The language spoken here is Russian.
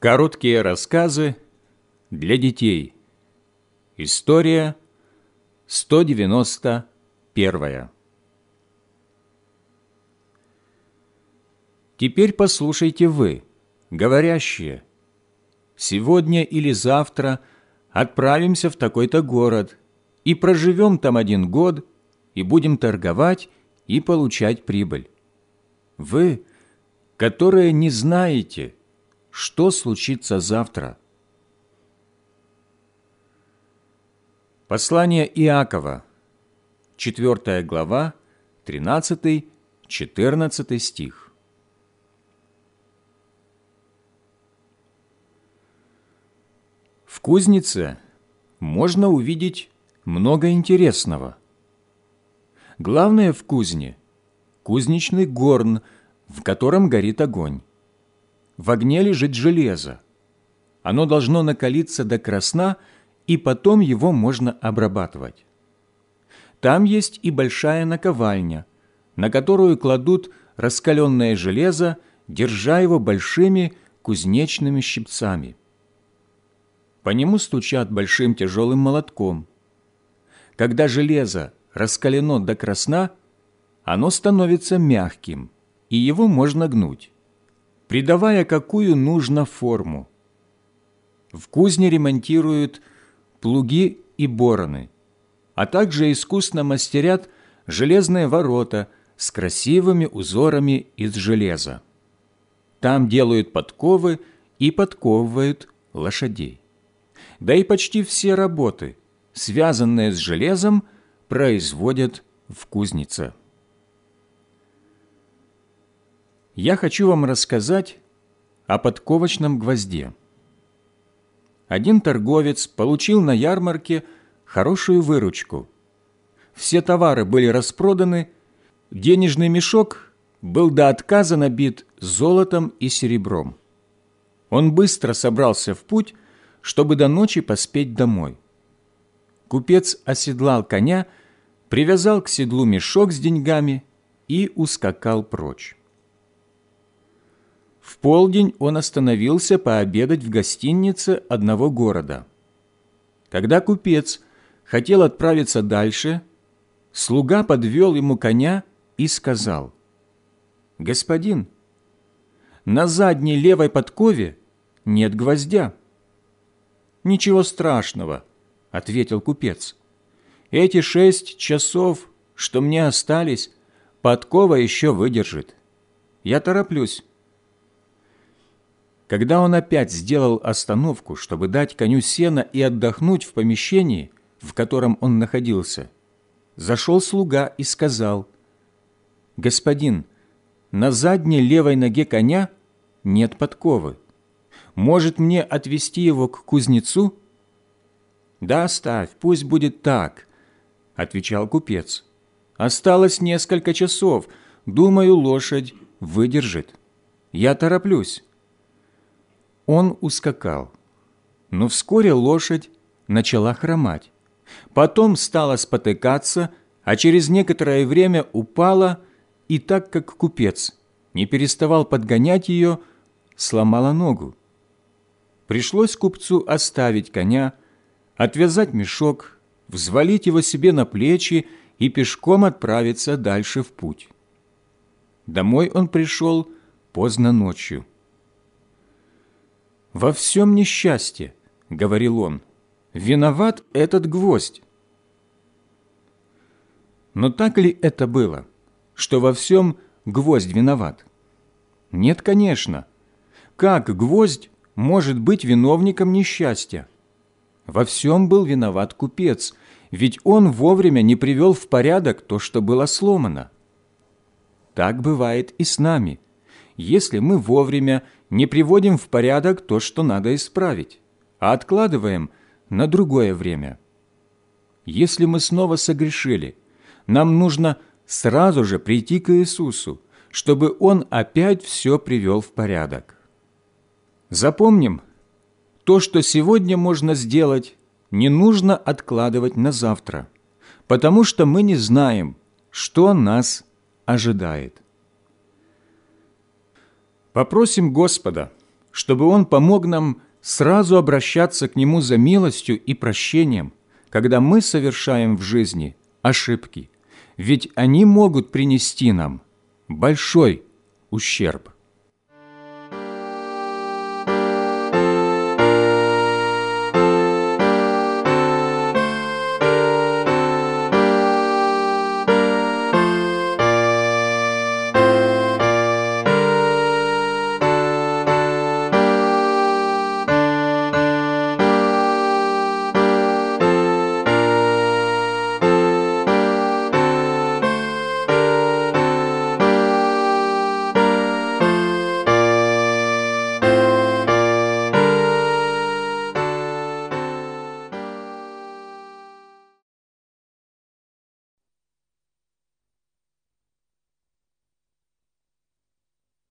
Короткие рассказы для детей. История 191. Теперь послушайте вы, говорящие, «Сегодня или завтра отправимся в такой-то город и проживем там один год, и будем торговать и получать прибыль». Вы, которые не знаете, что случится завтра. Послание Иакова, 4 глава, 13-14 стих. В кузнице можно увидеть много интересного. Главное в кузне – кузнечный горн, в котором горит огонь. В огне лежит железо. Оно должно накалиться до красна, и потом его можно обрабатывать. Там есть и большая наковальня, на которую кладут раскаленное железо, держа его большими кузнечными щипцами. По нему стучат большим тяжелым молотком. Когда железо раскалено до красна, оно становится мягким, и его можно гнуть придавая какую нужно форму. В кузне ремонтируют плуги и бороны, а также искусно мастерят железные ворота с красивыми узорами из железа. Там делают подковы и подковывают лошадей. Да и почти все работы, связанные с железом, производят в кузнице. Я хочу вам рассказать о подковочном гвозде. Один торговец получил на ярмарке хорошую выручку. Все товары были распроданы, денежный мешок был до отказа набит золотом и серебром. Он быстро собрался в путь, чтобы до ночи поспеть домой. Купец оседлал коня, привязал к седлу мешок с деньгами и ускакал прочь. В полдень он остановился пообедать в гостинице одного города. Когда купец хотел отправиться дальше, слуга подвел ему коня и сказал, «Господин, на задней левой подкове нет гвоздя». «Ничего страшного», — ответил купец. «Эти шесть часов, что мне остались, подкова еще выдержит. Я тороплюсь. Когда он опять сделал остановку, чтобы дать коню сена и отдохнуть в помещении, в котором он находился, зашел слуга и сказал, «Господин, на задней левой ноге коня нет подковы. Может мне отвести его к кузнецу?» «Да оставь, пусть будет так», — отвечал купец. «Осталось несколько часов. Думаю, лошадь выдержит. Я тороплюсь». Он ускакал. Но вскоре лошадь начала хромать. Потом стала спотыкаться, а через некоторое время упала, и так как купец не переставал подгонять ее, сломала ногу. Пришлось купцу оставить коня, отвязать мешок, взвалить его себе на плечи и пешком отправиться дальше в путь. Домой он пришел поздно ночью. «Во всем несчастье», — говорил он, — «виноват этот гвоздь». Но так ли это было, что во всем гвоздь виноват? Нет, конечно. Как гвоздь может быть виновником несчастья? Во всем был виноват купец, ведь он вовремя не привел в порядок то, что было сломано. Так бывает и с нами, если мы вовремя не приводим в порядок то, что надо исправить, а откладываем на другое время. Если мы снова согрешили, нам нужно сразу же прийти к Иисусу, чтобы Он опять все привел в порядок. Запомним, то, что сегодня можно сделать, не нужно откладывать на завтра, потому что мы не знаем, что нас ожидает. Попросим Господа, чтобы Он помог нам сразу обращаться к Нему за милостью и прощением, когда мы совершаем в жизни ошибки, ведь они могут принести нам большой ущерб.